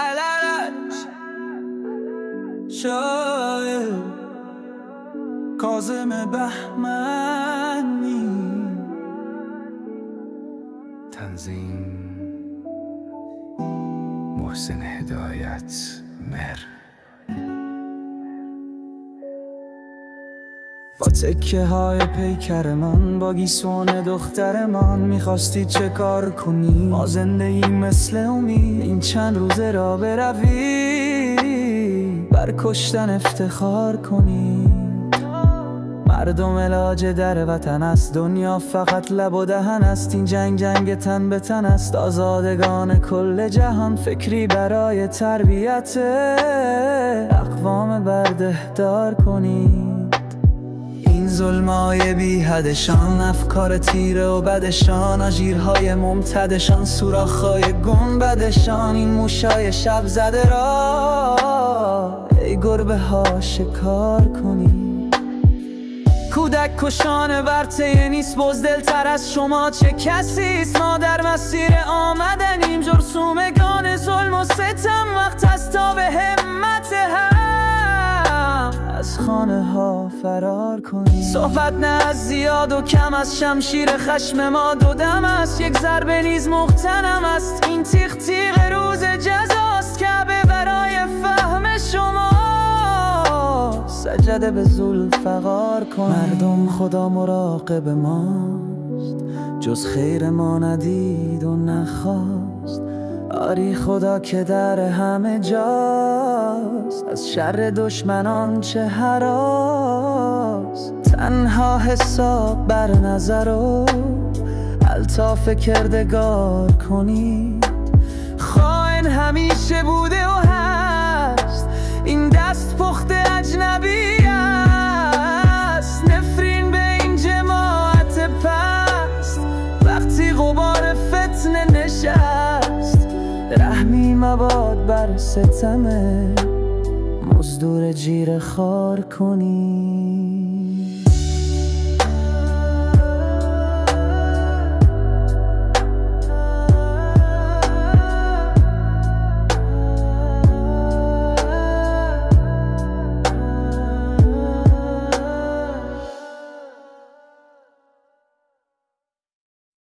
علرش شاید کازم بهمنی. تنظیم محسن هدایت مر با تکه های پیکر من با گیسون دخترمان می‌خواستی چه کار کنی؟ ما زندگی مثل امید این چند روزه را بروی. بر کشتن افتخار کنی. مردم علاج در وطن است دنیا فقط لب و دهن است. این جنگ جنگ تن به تن است. آزادگان کل جهان فکری برای تربیت اقوام بردهدار کنی. این ظلمای بی حدشان افکار تیره و بدشان آژیرهای ممتدشان سوراخهای گنبدشان این موشای شب زده را ای گربه ها شکار کنی. کودک کشان ورته نیست بزدل تر از شما چه کسیست ما در مسیر آمدنیم جرسومگان ظلم خانه ها فرار کنیم. صحبت نه از زیاد و کم از شمشیر خشم ما. دو دم است یک ضربه نیز مختنم است. این تیغ تیغ روز جزاست کعبه برای فهم شما سجده به فقار کن مردم خدا مراقب ماست. جز خیر ما ندید و نخواست. آری خدا که در همه جاست. از شر دشمنان چه هراست تنها حساب بر نظر و الطاف کردگار کنید. خائن همیشه بوده مباد بر ستمه. مزدور جیر خار کنی.